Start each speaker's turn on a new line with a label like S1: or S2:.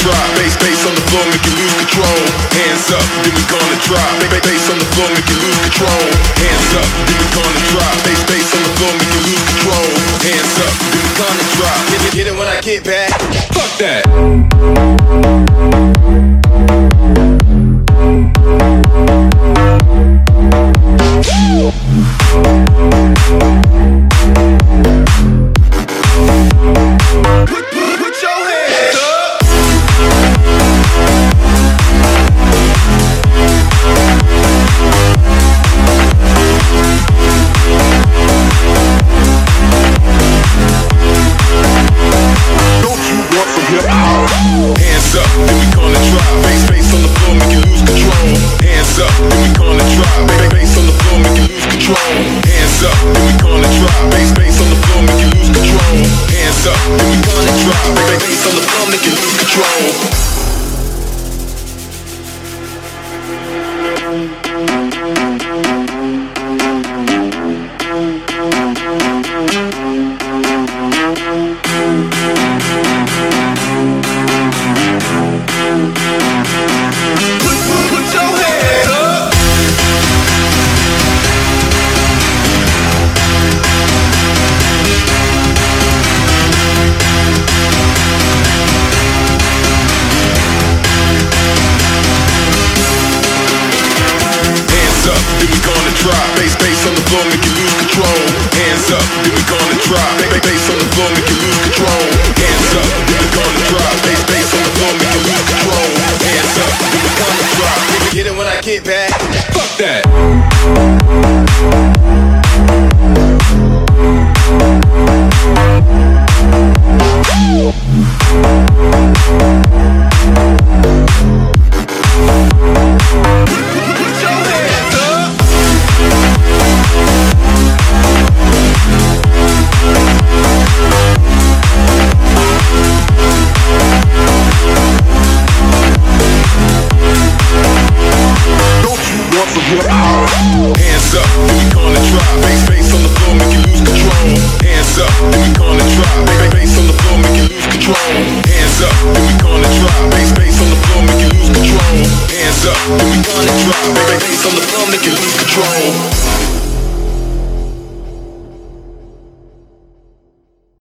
S1: drop. Bass, bass on the floor, make you lose control. Hands up, then we gonna drop. Bass, bass on the floor, make you lose control. Hands up, then we gonna drop. Bass, bass on the floor, make you lose control. Hands up, then we gonna drop. Hit it, hit it when I get back. Fuck that. Hands up, then we gonna drop. Bass, bass on the floor, make you lose control. then we gonna drop. Bass, bass on the floor, make you lose control. Hands up, then we gonna drop. Bass, bass on the floor, make you lose control. Hands up, then we gonna drop. Bass, bass on the floor, make you lose control. Hands up, then we gonna drop. Get it when I get back. Hands up, then we gonna drop. On the floor, make you lose control. Hands up, gonna on the floor, make you lose control. Hands up, gonna on the floor, make you lose control. Hands up, gonna.